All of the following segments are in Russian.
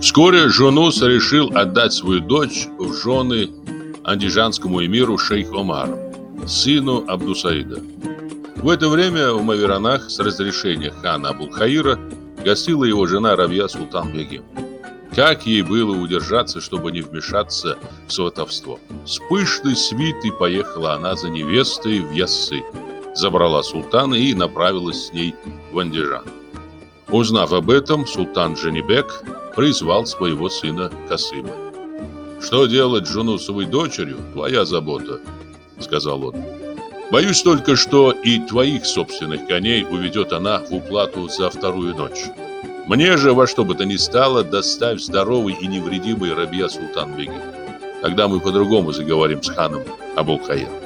Вскоре Жунус решил отдать свою дочь в жены андижанскому эмиру шейх Омару, сыну Абдусаида. В это время в Маверанах с разрешения хана Абулхаира гостила его жена Рабья Султан-бегим. Как ей было удержаться, чтобы не вмешаться в сватовство? С пышной свитой поехала она за невестой в Яссы, забрала султана и направилась с ней в Андижан. Узнав об этом, султан Женебек призвал своего сына Касыма. «Что делать с Джунусовой дочерью – твоя забота», – сказал он. «Боюсь только, что и твоих собственных коней уведет она в уплату за вторую ночь. Мне же во что бы то ни стало доставь здоровый и невредимый Рабья Султан Бега. Тогда мы по-другому заговорим с ханом Абулхаяром».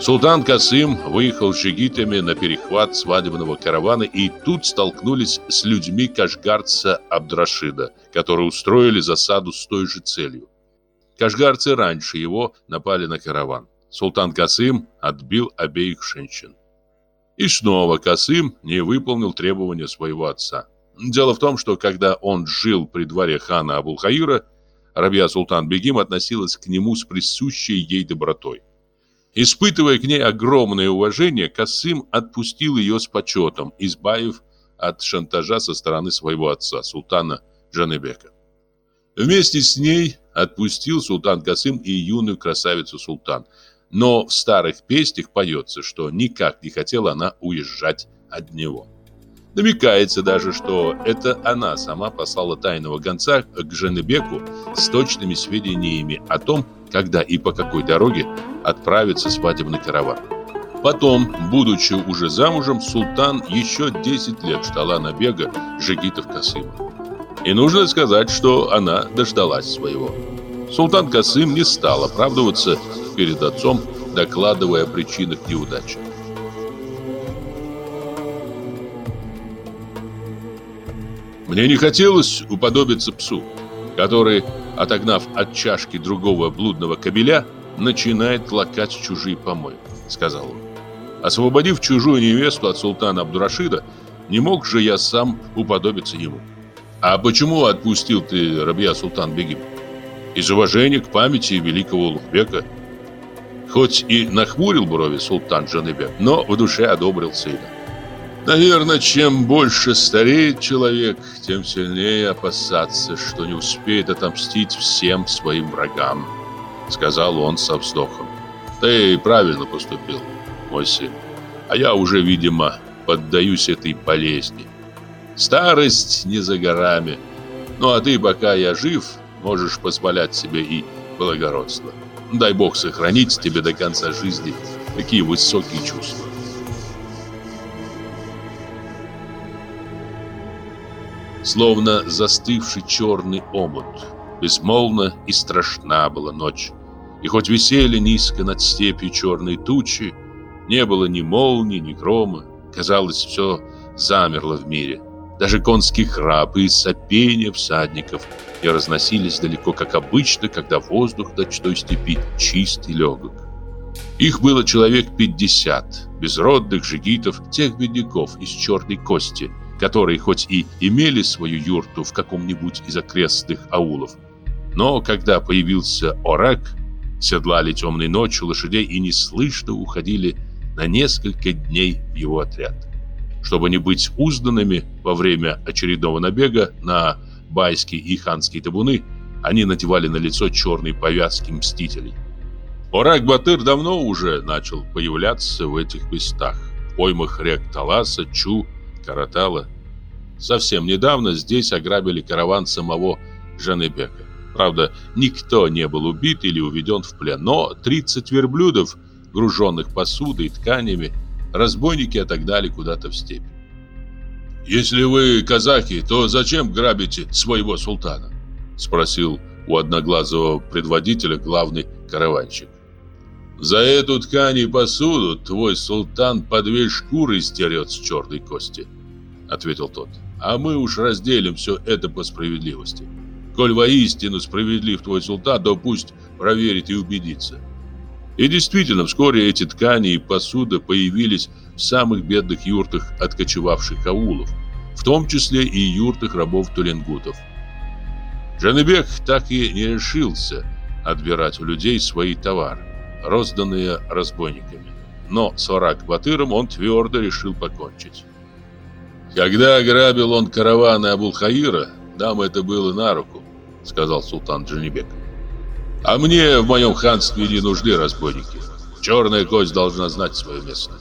Султан Касым выехал с жигитами на перехват свадебного каравана и тут столкнулись с людьми кашгарца Абдрашида, которые устроили засаду с той же целью. Кашгарцы раньше его напали на караван. Султан Касым отбил обеих женщин. И снова Касым не выполнил требования своего отца. Дело в том, что когда он жил при дворе хана Абулхаира, Рабия Султан Бегим относилась к нему с присущей ей добротой. Испытывая к ней огромное уважение, Касым отпустил ее с почетом, избавив от шантажа со стороны своего отца, султана Жанебека. Вместе с ней отпустил султан Касым и юную красавицу султан, но в старых песнях поется, что никак не хотела она уезжать от него. Намекается даже, что это она сама послала тайного гонца к Женебеку с точными сведениями о том, когда и по какой дороге отправится свадебный караван. Потом, будучи уже замужем, султан еще 10 лет ждала набега жигитов Касыма. И нужно сказать, что она дождалась своего. Султан Касым не стал оправдываться перед отцом, докладывая о причинах неудачи. Мне не хотелось уподобиться псу, который, отогнав от чашки другого блудного кобеля, начинает лакать чужие помои, сказал он. Освободив чужую невесту от султана Абдурашида, не мог же я сам уподобиться ему. А почему отпустил ты Рабия Султан Бегим? Из уважения к памяти великого Улухбека. Хоть и нахмурил брови султан Джаныбек, но в душе одобрил сына. Наверное, чем больше стареет человек, тем сильнее опасаться, что не успеет отомстить всем своим врагам, сказал он со вздохом. Ты правильно поступил, мой сын. А я уже, видимо, поддаюсь этой болезни. Старость не за горами. Ну а ты, пока я жив, можешь позволять себе и благородство. Дай Бог сохранить тебе до конца жизни такие высокие чувства. словно застывший черный омут. Безмолвно и страшна была ночь. И хоть висели низко над степью черные тучи, не было ни молнии, ни грома. Казалось, все замерло в мире. Даже конский храп и сопение всадников не разносились далеко, как обычно, когда воздух ночной степи чист и легок. Их было человек 50, безродных жигитов, тех бедняков из черной кости – которые хоть и имели свою юрту в каком-нибудь из окрестных аулов. Но когда появился Орак, седлали темной ночью лошадей и неслышно уходили на несколько дней в его отряд. Чтобы не быть узнанными во время очередного набега на байские и ханские табуны, они надевали на лицо черные повязки мстителей. Орак Батыр давно уже начал появляться в этих местах, поймах рек Таласа, Чу Каратала. Совсем недавно здесь ограбили караван самого Жанебека. Правда, никто не был убит или уведен в плен, но 30 верблюдов, груженных посудой и тканями, разбойники отогнали куда-то в степь. «Если вы казахи, то зачем грабите своего султана?» – спросил у одноглазого предводителя главный караванщик. За эту ткань и посуду твой султан по две шкуры стерет с черной кости, ответил тот. А мы уж разделим все это по справедливости. Коль воистину справедлив твой султан, то пусть проверит и убедится. И действительно, вскоре эти ткани и посуда появились в самых бедных юртах откочевавших аулов, в том числе и юртах рабов-туленгутов. Жанебек так и не решился отбирать у людей свои товары розданные разбойниками. Но с Варак-Батыром он твердо решил покончить. «Когда ограбил он караваны Абулхаира, нам это было на руку», — сказал султан Джанибек. «А мне в моем ханстве не нужны разбойники. Черная кость должна знать свое место».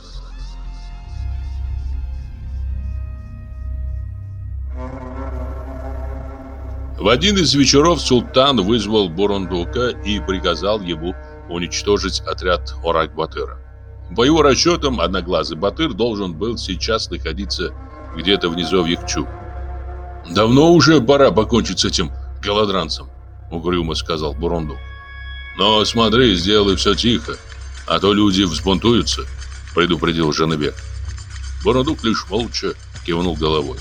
В один из вечеров султан вызвал Бурундука и приказал ему уничтожить отряд Орак-Батыра. По его расчетам, Одноглазый Батыр должен был сейчас находиться где-то внизу в низовьях «Давно уже пора покончить с этим голодранцем», — угрюмо сказал Бурундук. «Но смотри, сделай все тихо, а то люди взбунтуются», — предупредил Жанебек. Бурундук лишь молча кивнул головой.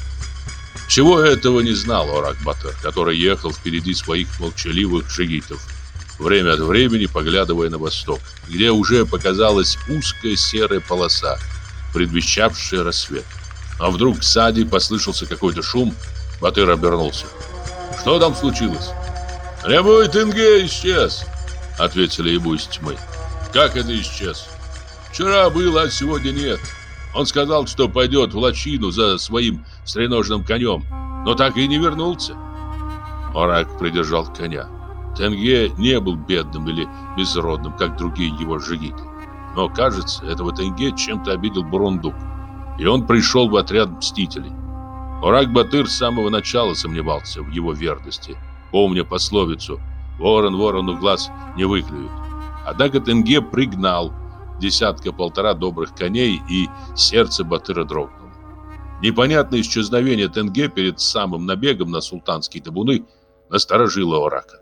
Всего этого не знал Орак Батыр, который ехал впереди своих молчаливых жигитов — время от времени поглядывая на восток, где уже показалась узкая серая полоса, предвещавшая рассвет. А вдруг в саде послышался какой-то шум, Батыр обернулся. «Что там случилось?» «Рябой Тенге исчез», — ответили ему из тьмы. «Как это исчез?» «Вчера было, а сегодня нет». Он сказал, что пойдет в лачину за своим стреножным конем, но так и не вернулся. Орак придержал коня. Тенге не был бедным или безродным, как другие его жигиты. Но, кажется, этого Тенге чем-то обидел Бурундук, и он пришел в отряд мстителей. Урак Батыр с самого начала сомневался в его верности, помня пословицу «Ворон ворону глаз не выклюет». Однако Тенге пригнал десятка-полтора добрых коней, и сердце Батыра дрогнуло. Непонятное исчезновение Тенге перед самым набегом на султанские табуны насторожило Урака.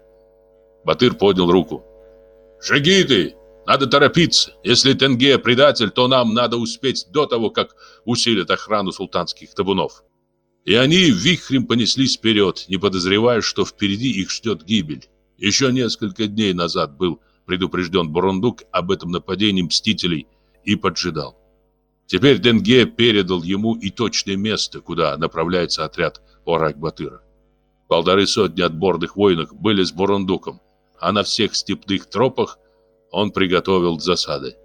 Батыр поднял руку. Жиги ты! Надо торопиться! Если Тенге предатель, то нам надо успеть до того, как усилят охрану султанских табунов». И они вихрем понеслись вперед, не подозревая, что впереди их ждет гибель. Еще несколько дней назад был предупрежден Бурундук об этом нападении мстителей и поджидал. Теперь Денге передал ему и точное место, куда направляется отряд Орак-Батыра. Полторы сотни отборных воинов были с Бурундуком, а на всех степных тропах он приготовил засады.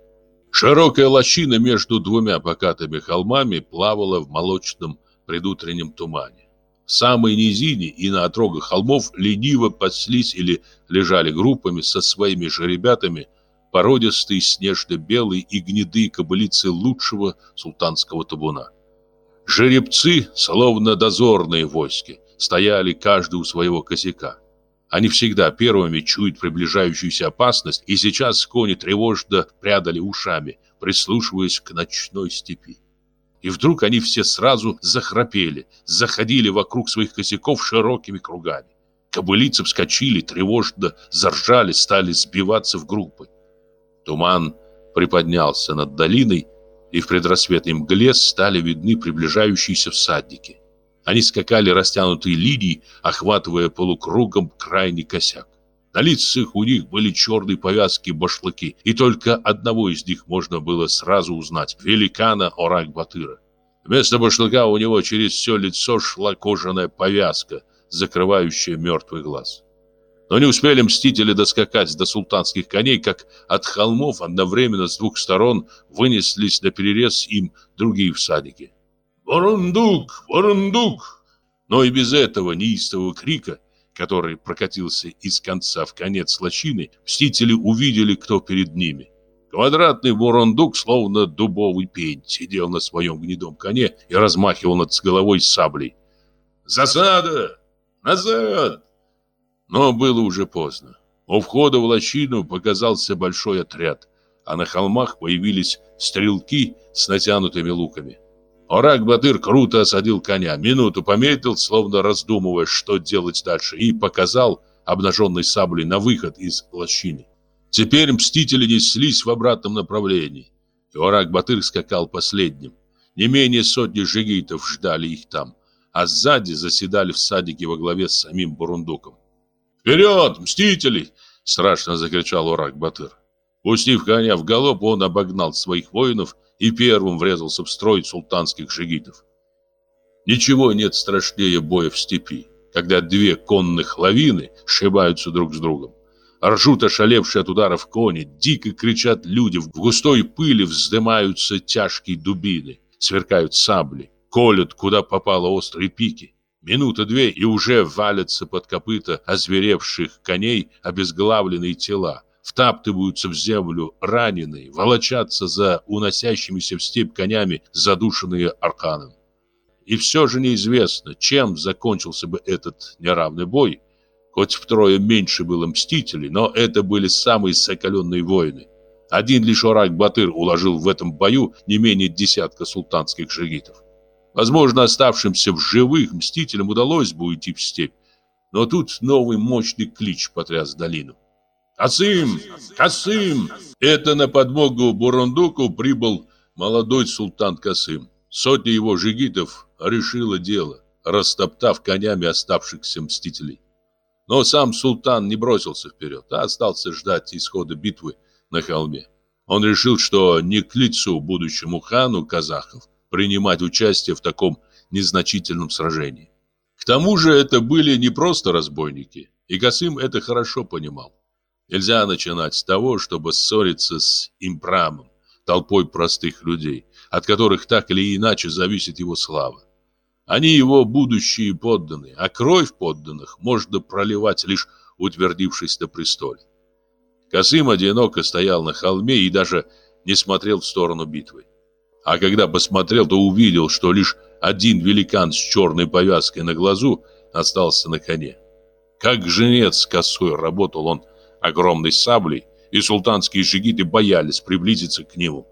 Широкая лощина между двумя покатыми холмами плавала в молочном предутреннем тумане. В самой низине и на отрогах холмов лениво паслись или лежали группами со своими же ребятами породистые снежно-белые и гнедые кобылицы лучшего султанского табуна. Жеребцы, словно дозорные войски, стояли каждый у своего косяка. Они всегда первыми чуют приближающуюся опасность и сейчас кони тревожно прядали ушами, прислушиваясь к ночной степи. И вдруг они все сразу захрапели, заходили вокруг своих косяков широкими кругами. Кобылицы вскочили, тревожно заржали, стали сбиваться в группы. Туман приподнялся над долиной, и в предрассветной мгле стали видны приближающиеся всадники. Они скакали растянутые линии, охватывая полукругом крайний косяк. На лицах у них были черные повязки-башлыки, и только одного из них можно было сразу узнать – великана Орак-Батыра. Вместо башлыка у него через все лицо шла кожаная повязка, закрывающая мертвый глаз. Но не успели мстители доскакать до султанских коней, как от холмов одновременно с двух сторон вынеслись на перерез им другие всадники. «Бурундук! Бурундук!» Но и без этого неистового крика, который прокатился из конца в конец лощины, мстители увидели, кто перед ними. Квадратный бурундук, словно дубовый пень, сидел на своем гнедом коне и размахивал над головой саблей. «Засада! Назад!» Но было уже поздно. У входа в лощину показался большой отряд, а на холмах появились стрелки с натянутыми луками. Орак-Батыр круто осадил коня, минуту пометил, словно раздумывая, что делать дальше, и показал обнаженной саблей на выход из лощины. Теперь мстители неслись в обратном направлении. И Орак-Батыр скакал последним. Не менее сотни жигитов ждали их там, а сзади заседали всадники во главе с самим Бурундуком. «Вперед, мстители!» — страшно закричал Орак-Батыр. Пустив коня в галоп, он обогнал своих воинов и, и первым врезался в строй султанских шигитов. Ничего нет страшнее боя в степи, когда две конных лавины сшибаются друг с другом. Ржут ошалевшие от ударов кони, дико кричат люди, в густой пыли вздымаются тяжкие дубины, сверкают сабли, колют, куда попало острые пики. Минута-две, и уже валятся под копыта озверевших коней обезглавленные тела, втаптываются в землю раненые, волочатся за уносящимися в степь конями, задушенные арканом. И все же неизвестно, чем закончился бы этот неравный бой. Хоть втрое меньше было мстителей, но это были самые соколенные воины. Один лишь Орак-Батыр уложил в этом бою не менее десятка султанских жигитов. Возможно, оставшимся в живых мстителям удалось бы уйти в степь, но тут новый мощный клич потряс долину. Касым! Касым!» Это на подмогу Бурундуку прибыл молодой султан Касым. Сотня его жигитов решила дело, растоптав конями оставшихся мстителей. Но сам султан не бросился вперед, а остался ждать исхода битвы на холме. Он решил, что не к лицу будущему хану казахов принимать участие в таком незначительном сражении. К тому же это были не просто разбойники, и Касым это хорошо понимал. Нельзя начинать с того, чтобы ссориться с импрамом, толпой простых людей, от которых так или иначе зависит его слава. Они его будущие подданные, а кровь подданных можно проливать лишь утвердившись на престоле. Косым одиноко стоял на холме и даже не смотрел в сторону битвы. А когда посмотрел, то увидел, что лишь один великан с черной повязкой на глазу остался на коне. Как женец косой работал он огромной саблей, и султанские жигиты боялись приблизиться к нему.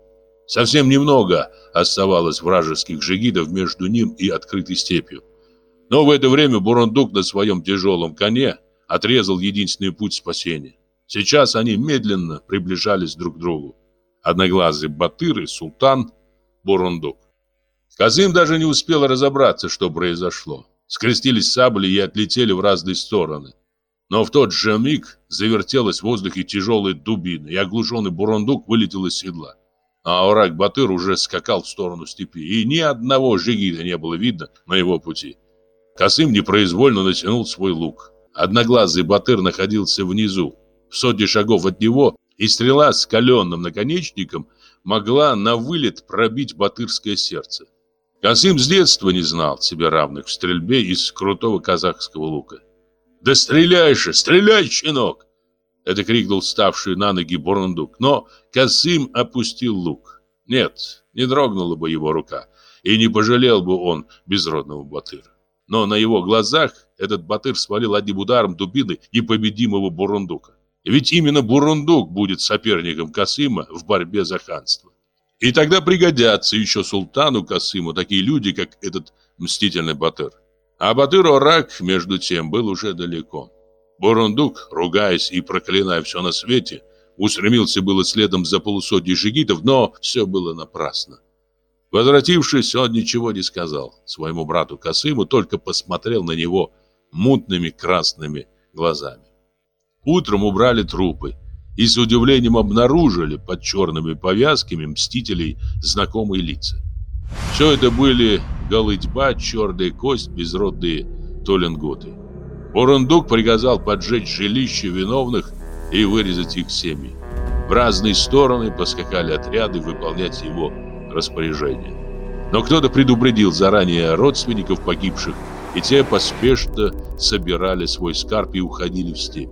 Совсем немного оставалось вражеских жигитов между ним и открытой степью. Но в это время Бурундук на своем тяжелом коне отрезал единственный путь спасения. Сейчас они медленно приближались друг к другу. Одноглазый Батыр и султан Бурундук. Казым даже не успел разобраться, что произошло. Скрестились сабли и отлетели в разные стороны. Но в тот же миг завертелась в воздухе тяжелая дубина, и оглушенный бурундук вылетел из седла. А Аурак Батыр уже скакал в сторону степи, и ни одного жигита не было видно на его пути. Косым непроизвольно натянул свой лук. Одноглазый Батыр находился внизу, в сотне шагов от него, и стрела с каленым наконечником могла на вылет пробить батырское сердце. Касым с детства не знал себе равных в стрельбе из крутого казахского лука. «Да стреляй же, стреляй, щенок!» Это крикнул ставший на ноги бурундук, но Касым опустил лук. Нет, не дрогнула бы его рука, и не пожалел бы он безродного батыра. Но на его глазах этот батыр свалил одним ударом дубины непобедимого бурундука. Ведь именно бурундук будет соперником Касыма в борьбе за ханство. И тогда пригодятся еще султану Касыму такие люди, как этот мстительный батыр. А Батыр-Орак, между тем, был уже далеко. Бурундук, ругаясь и проклиная все на свете, устремился было следом за полусотней жигитов, но все было напрасно. Возвратившись, он ничего не сказал своему брату Касыму, только посмотрел на него мутными красными глазами. Утром убрали трупы и с удивлением обнаружили под черными повязками мстителей знакомые лица. Все это были голытьба, черная кость, безродные толенготы. Урундук приказал поджечь жилища виновных и вырезать их семьи. В разные стороны поскакали отряды выполнять его распоряжение. Но кто-то предупредил заранее родственников погибших, и те поспешно собирали свой скарб и уходили в степь.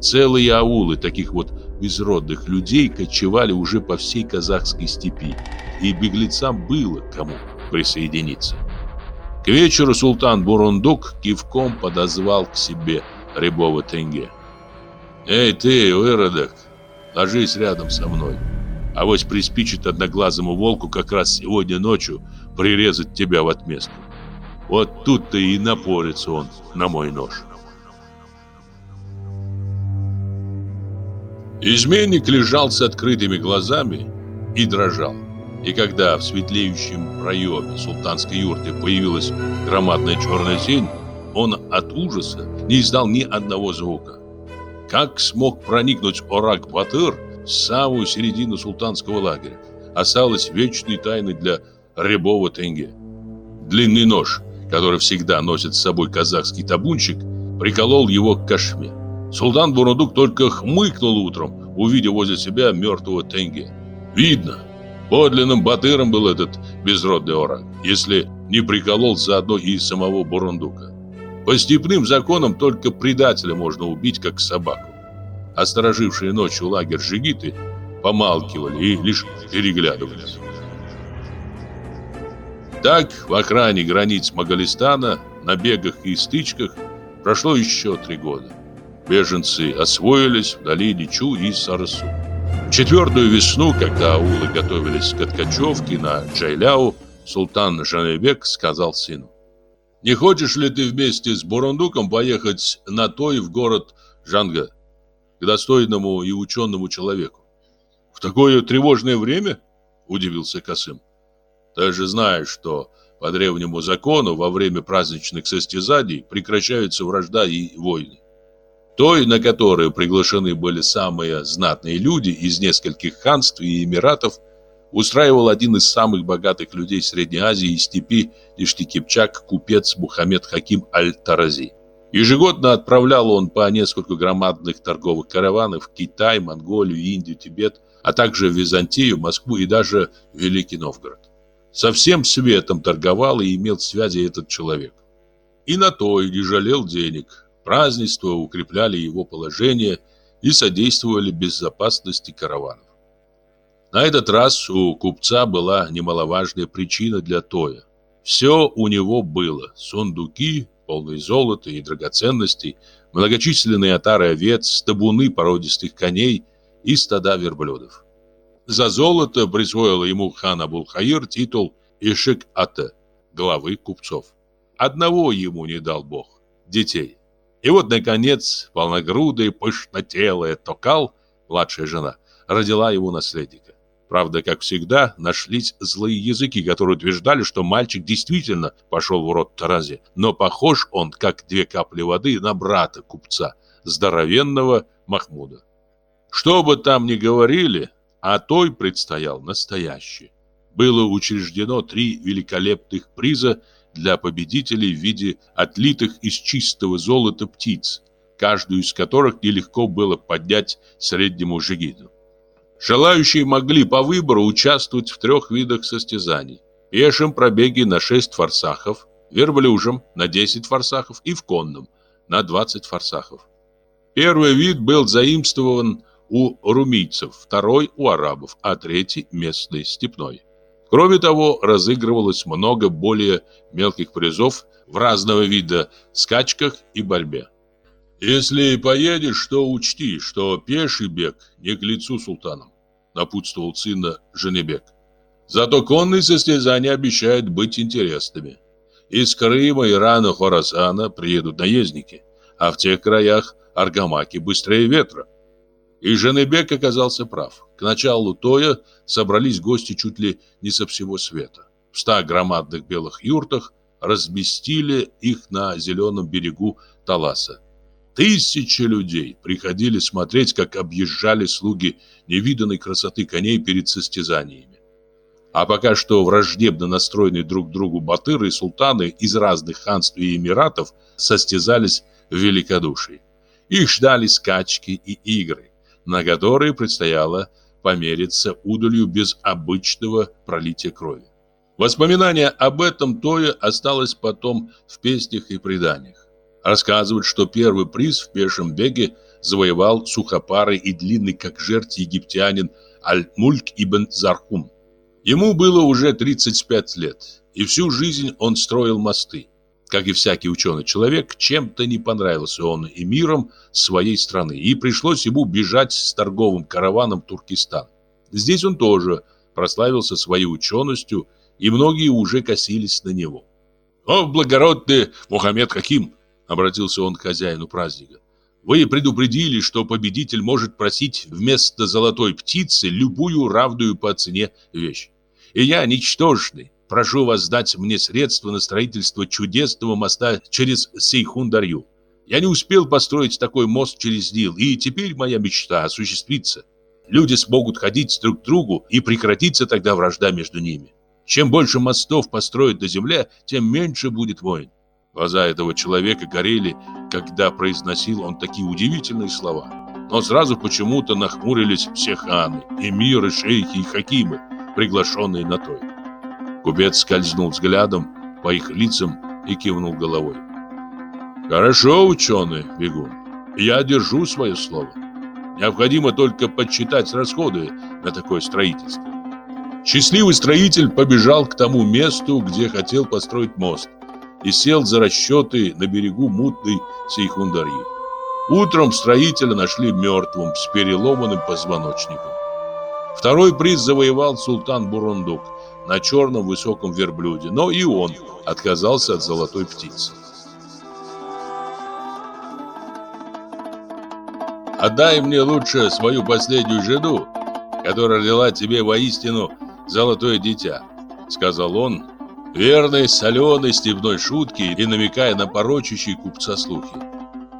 Целые аулы таких вот безродных людей кочевали уже по всей казахской степи, и беглецам было кому присоединиться. К вечеру султан Бурундук кивком подозвал к себе Рябова Тенге. «Эй ты, выродок, ложись рядом со мной. а Авось приспичит одноглазому волку как раз сегодня ночью прирезать тебя в отместку. Вот тут-то и напорится он на мой нож». Изменник лежал с открытыми глазами и дрожал. И когда в светлеющем проеме султанской юрты появилась громадная черная тень, он от ужаса не издал ни одного звука. Как смог проникнуть Орак-Батыр в самую середину султанского лагеря? Осталось вечной тайной для рябого тенге. Длинный нож, который всегда носит с собой казахский табунчик, приколол его к кашме. Султан Бурундук только хмыкнул утром, увидев возле себя мертвого тенге. «Видно, Подлинным батыром был этот безродный орак, если не приколол заодно и самого Бурундука. По степным законам только предателя можно убить, как собаку. А Осторожившие ночью лагерь жигиты помалкивали и лишь переглядывались. Так в охране границ Магалистана, набегах и стычках прошло еще три года. Беженцы освоились в долине Чу и Сарасу. Четвертую весну, когда аулы готовились к откачевке на Джайляу, султан Жанебек сказал сыну. «Не хочешь ли ты вместе с Бурундуком поехать на той в город Жанга, к достойному и ученому человеку?» «В такое тревожное время?» – удивился Касым. «Ты же знаешь, что по древнему закону во время праздничных состязаний прекращаются вражда и войны той, на которую приглашены были самые знатные люди из нескольких ханств и эмиратов, устраивал один из самых богатых людей Средней Азии и степи Иштикипчак, купец Мухаммед Хаким Аль-Тарази. Ежегодно отправлял он по несколько громадных торговых караванов в Китай, Монголию, Индию, Тибет, а также в Византию, Москву и даже Великий Новгород. Со всем светом торговал и имел связи этот человек. И на то и не жалел денег – празднества укрепляли его положение и содействовали безопасности караванов. На этот раз у купца была немаловажная причина для тоя. Все у него было – сундуки, полные золота и драгоценностей, многочисленные отары овец, табуны породистых коней и стада верблюдов. За золото присвоила ему хан Абулхаир титул Ишик-Ата – главы купцов. Одного ему не дал Бог – детей. И вот, наконец, полногрудая, пышнотелая Токал, младшая жена, родила его наследника. Правда, как всегда, нашлись злые языки, которые утверждали, что мальчик действительно пошел в рот Таразе, но похож он, как две капли воды, на брата купца, здоровенного Махмуда. Что бы там ни говорили, а той предстоял настоящий. Было учреждено три великолепных приза – для победителей в виде отлитых из чистого золота птиц, каждую из которых нелегко было поднять среднему жигиту. Желающие могли по выбору участвовать в трех видах состязаний. Пешем пробеге на 6 форсахов, верблюжем на 10 форсахов и в конном на 20 форсахов. Первый вид был заимствован у румийцев, второй у арабов, а третий местный степной. Кроме того, разыгрывалось много более мелких призов в разного вида скачках и борьбе. «Если поедешь, то учти, что пеший бег не к лицу султанам», напутствовал сына Женебек. «Зато конные состязания обещают быть интересными. Из Крыма, и Ирана, Хорасана приедут наездники, а в тех краях аргамаки быстрее ветра». И Женебек оказался прав. К началу Тоя собрались гости чуть ли не со всего света. В ста громадных белых юртах разместили их на зеленом берегу Таласа. Тысячи людей приходили смотреть, как объезжали слуги невиданной красоты коней перед состязаниями. А пока что враждебно настроенные друг другу батыры и султаны из разных ханств и эмиратов состязались в великодушии. Их ждали скачки и игры, на которые предстояло помериться удалью без обычного пролития крови. Воспоминания об этом тое осталось потом в песнях и преданиях. Рассказывают, что первый приз в пешем беге завоевал сухопарый и длинный, как жертв египтянин Аль-Мульк ибн Зархум. Ему было уже 35 лет, и всю жизнь он строил мосты. Как и всякий ученый-человек, чем-то не понравился он эмирам своей страны, и пришлось ему бежать с торговым караваном в Туркестан. Здесь он тоже прославился своей ученостью, и многие уже косились на него. «О, благородный Мухаммед Хаким!» — обратился он к хозяину праздника. «Вы предупредили, что победитель может просить вместо золотой птицы любую равную по цене вещь. И я, ничтожный, прошу вас дать мне средства на строительство чудесного моста через Сейхундарью. Я не успел построить такой мост через Нил, и теперь моя мечта осуществится. Люди смогут ходить друг к другу, и прекратится тогда вражда между ними. Чем больше мостов построят до земле, тем меньше будет войн. Глаза этого человека горели, когда произносил он такие удивительные слова. Но сразу почему-то нахмурились все ханы, эмиры, шейхи и хакимы, приглашенные на той. Купец скользнул взглядом по их лицам и кивнул головой. «Хорошо, ученый бегун, я держу свое слово. Необходимо только подсчитать расходы на такое строительство». Счастливый строитель побежал к тому месту, где хотел построить мост, и сел за расчеты на берегу мутной Сейхундарьи. Утром строителя нашли мертвым с переломанным позвоночником. Второй приз завоевал султан Бурундук – на черном высоком верблюде, но и он отказался от золотой птицы. Отдай мне лучше свою последнюю жену, которая родила тебе воистину золотое дитя, сказал он, верной соленой степной шутки и намекая на порочащие купца слухи.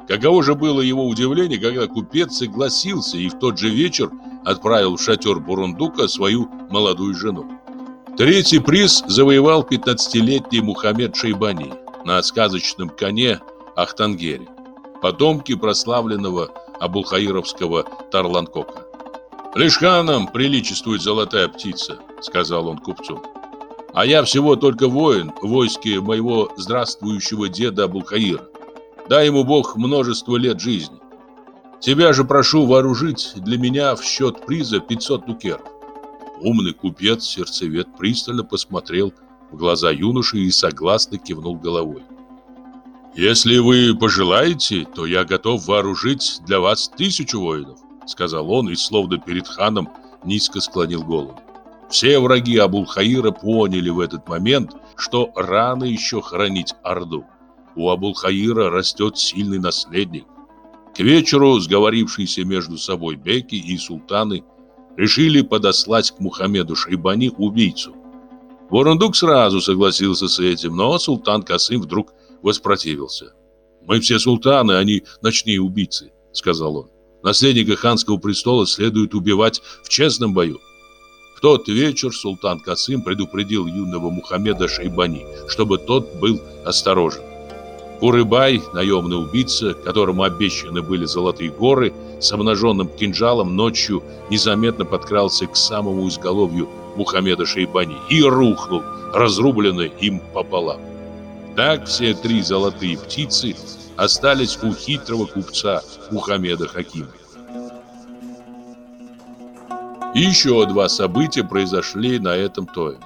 Каково же было его удивление, когда купец согласился и в тот же вечер отправил в шатер Бурундука свою молодую жену. Третий приз завоевал 15-летний Мухаммед Шейбани на сказочном коне Ахтангере, потомки прославленного абулхаировского Тарланкока. «Лишь ханам приличествует золотая птица», — сказал он купцу. «А я всего только воин в войске моего здравствующего деда Абулхаира. Дай ему Бог множество лет жизни. Тебя же прошу вооружить для меня в счет приза 500 дукеров. Умный купец-сердцевед пристально посмотрел в глаза юноши и согласно кивнул головой. «Если вы пожелаете, то я готов вооружить для вас тысячу воинов», сказал он и словно перед ханом низко склонил голову. Все враги Абулхаира поняли в этот момент, что рано еще хранить Орду. У Абулхаира растет сильный наследник. К вечеру сговорившиеся между собой беки и султаны – решили подослать к Мухаммеду Шайбани убийцу. Ворондук сразу согласился с этим, но султан Касым вдруг воспротивился. «Мы все султаны, а они ночные убийцы», — сказал он. «Наследника ханского престола следует убивать в честном бою». В тот вечер султан Касым предупредил юного Мухаммеда Шайбани, чтобы тот был осторожен. Курыбай, наемный убийца, которому обещаны были золотые горы, — с обнаженным кинжалом ночью незаметно подкрался к самому изголовью Мухаммеда Шейбани и рухнул, разрубленный им пополам. Так все три золотые птицы остались у хитрого купца Мухаммеда Хакима. Еще два события произошли на этом тоем.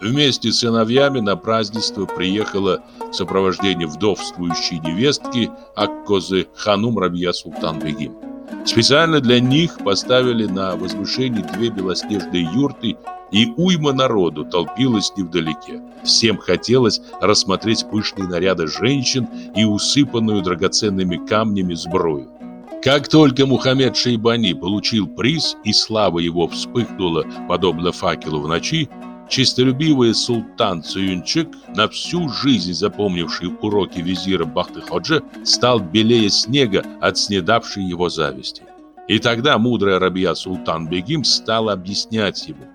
Вместе с сыновьями на празднество приехала в сопровождении вдовствующей невестки Аккозы Ханум Рабья Султан Бегим. Специально для них поставили на возвышении две белоснежные юрты, и уйма народу толпилась невдалеке. Всем хотелось рассмотреть пышные наряды женщин и усыпанную драгоценными камнями сбрую. Как только Мухаммед Шейбани получил приз, и слава его вспыхнула, подобно факелу в ночи, Чистолюбивый султан Цюнчик, на всю жизнь запомнивший уроки визира Бахты-Ходжи, стал белее снега от снедавшей его зависти. И тогда мудрая рабия Султан Бегим стала объяснять ему,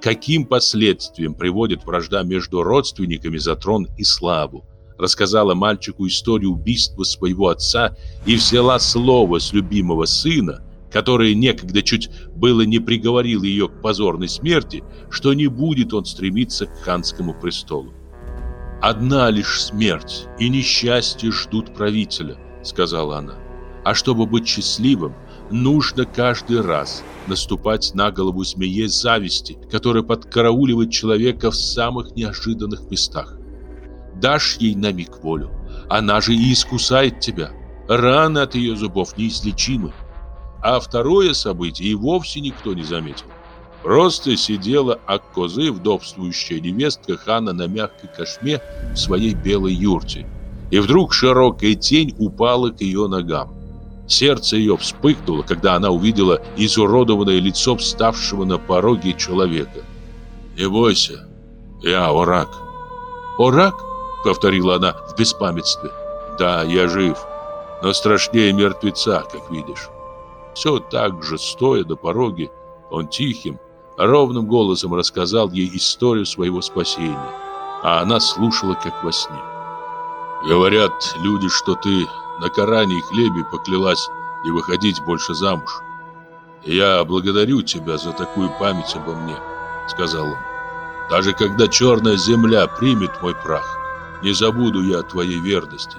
каким последствиям приводит вражда между родственниками за трон и славу. Рассказала мальчику историю убийства своего отца и взяла слово с любимого сына – которое некогда чуть было не приговорил ее к позорной смерти, что не будет он стремиться к ханскому престолу. «Одна лишь смерть и несчастье ждут правителя», — сказала она. «А чтобы быть счастливым, нужно каждый раз наступать на голову змее зависти, которая подкарауливает человека в самых неожиданных местах. Дашь ей на миг волю, она же и искусает тебя. Раны от ее зубов неизлечимы, а второе событие и вовсе никто не заметил. Просто сидела Аккозы, вдовствующая невестка хана на мягкой кошме в своей белой юрте. И вдруг широкая тень упала к ее ногам. Сердце ее вспыхнуло, когда она увидела изуродованное лицо вставшего на пороге человека. «Не бойся, я Орак». «Орак?» — повторила она в беспамятстве. «Да, я жив, но страшнее мертвеца, как видишь» все так же, стоя до пороги он тихим, ровным голосом рассказал ей историю своего спасения, а она слушала, как во сне. «Говорят люди, что ты на Коране и хлебе поклялась не выходить больше замуж. Я благодарю тебя за такую память обо мне», — сказал он. «Даже когда черная земля примет мой прах, не забуду я твоей верности.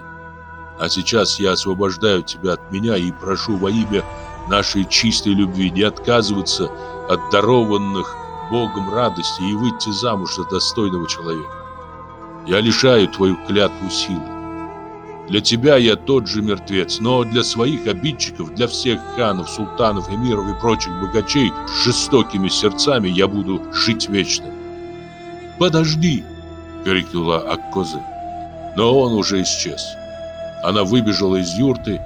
А сейчас я освобождаю тебя от меня и прошу во имя нашей чистой любви, не отказываться от дарованных Богом радости и выйти замуж за достойного человека. Я лишаю твою клятву силы. Для тебя я тот же мертвец, но для своих обидчиков, для всех ханов, султанов, эмиров и прочих богачей с жестокими сердцами я буду жить вечно. «Подожди!» — крикнула Аккозы. Но он уже исчез. Она выбежала из юрты,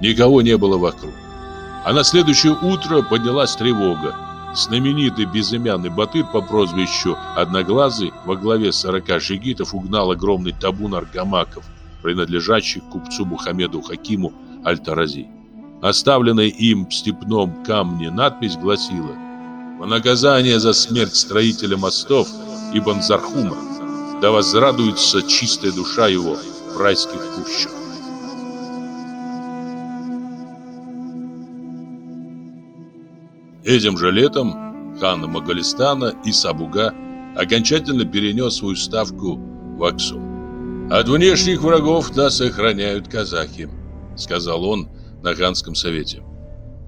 никого не было вокруг. А на следующее утро поднялась тревога. Знаменитый безымянный Батыр по прозвищу Одноглазый во главе 40 жигитов угнал огромный табун аргамаков, принадлежащих купцу Мухаммеду Хакиму Аль-Тарази. Оставленная им в степном камне надпись гласила «В наказание за смерть строителя мостов Ибн Зархума, да возрадуется чистая душа его в райских кущах». Этим же летом хан Магалистана и Сабуга окончательно перенес свою ставку в Аксу. «От внешних врагов нас охраняют казахи», — сказал он на ханском совете.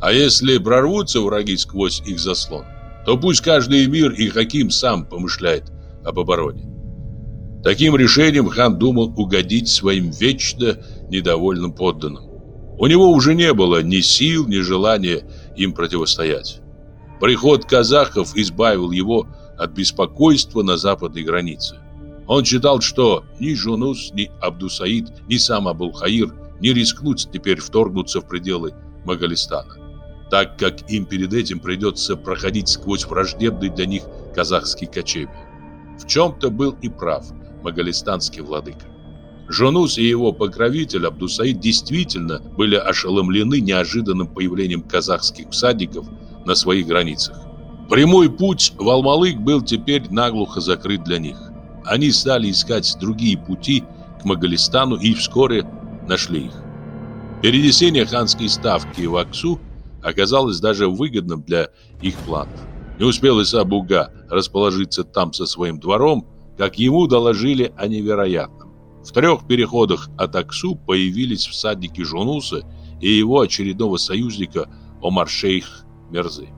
«А если прорвутся враги сквозь их заслон, то пусть каждый мир и Хаким сам помышляет об обороне». Таким решением хан думал угодить своим вечно недовольным подданным. У него уже не было ни сил, ни желания им противостоять. Приход казахов избавил его от беспокойства на западной границе. Он считал, что ни Жунус, ни Абдусаид, ни сам Абулхаир не рискнут теперь вторгнуться в пределы Магалистана, так как им перед этим придется проходить сквозь враждебный для них казахский кочевье. В чем-то был и прав магалистанский владыка. Жонус и его покровитель Абдусаид действительно были ошеломлены неожиданным появлением казахских всадников – на своих границах. Прямой путь в Алмалык был теперь наглухо закрыт для них. Они стали искать другие пути к Магалистану и вскоре нашли их. Перенесение ханской ставки в Аксу оказалось даже выгодным для их планов. Не успел Иса-Буга расположиться там со своим двором, как ему доложили о невероятном. В трех переходах от Аксу появились всадники Жунуса и его очередного союзника Омар-Шейх Мерзы.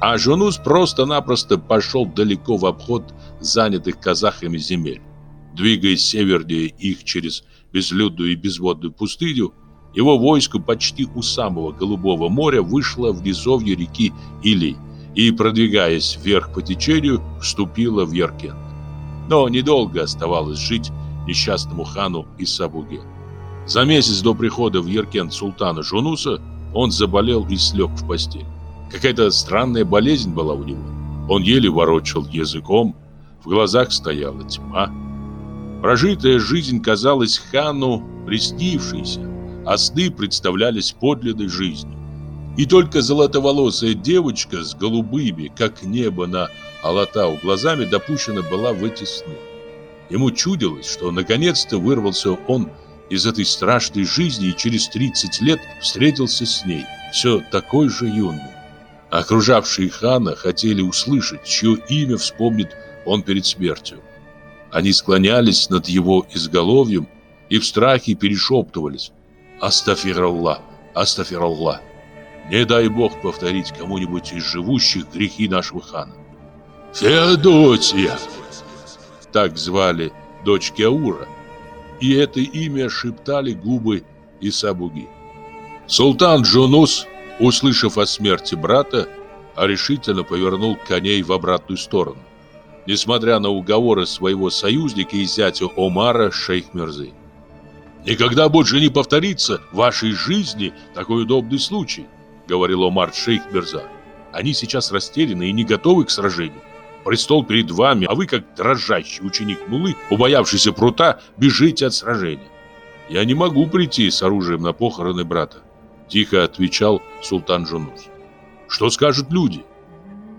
А Жунус просто-напросто пошел далеко в обход занятых казахами земель. Двигаясь севернее их через безлюдную и безводную пустыню, его войско почти у самого Голубого моря вышло в низовье реки Или и, продвигаясь вверх по течению, вступило в Яркент. Но недолго оставалось жить несчастному хану Исабуге. За месяц до прихода в Яркент султана Жунуса он заболел и слег в постель. Какая-то странная болезнь была у него. Он еле ворочал языком, в глазах стояла тьма. Прожитая жизнь казалась хану приснившейся, а сны представлялись подлинной жизнью. И только золотоволосая девочка с голубыми, как небо на Алатау, глазами допущена была в эти сны. Ему чудилось, что наконец-то вырвался он из этой страшной жизни и через 30 лет встретился с ней, все такой же юной. Окружавшие хана хотели услышать, чье имя вспомнит он перед смертью. Они склонялись над его изголовьем и в страхе перешептывались «Астафиралла! Астафиралла!» Не дай бог повторить кому-нибудь из живущих грехи нашего хана. «Феодотия!» Так звали дочь Кеура, и это имя шептали губы и сабуги. Султан Джунус Услышав о смерти брата, а решительно повернул коней в обратную сторону, несмотря на уговоры своего союзника и зятя Омара шейх Мерзы. «Никогда больше не повторится в вашей жизни такой удобный случай», — говорил Омар шейх Мерза. «Они сейчас растеряны и не готовы к сражению. Престол перед вами, а вы, как дрожащий ученик Мулы, убоявшийся прута, бежите от сражения. Я не могу прийти с оружием на похороны брата. Тихо отвечал султан Джунус. Что скажут люди?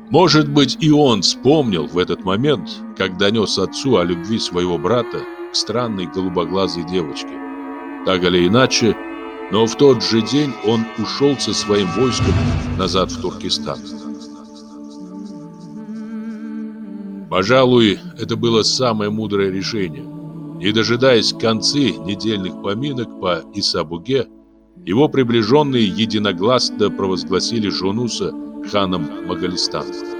Может быть, и он вспомнил в этот момент, когда нёс отцу о любви своего брата к странной голубоглазой девочке. Так или иначе, но в тот же день он ушел со своим войском назад в Туркестан. Пожалуй, это было самое мудрое решение. Не дожидаясь концы недельных поминок по Исабуге, его приближенные единогласно провозгласили Жунуса ханом Магалистана.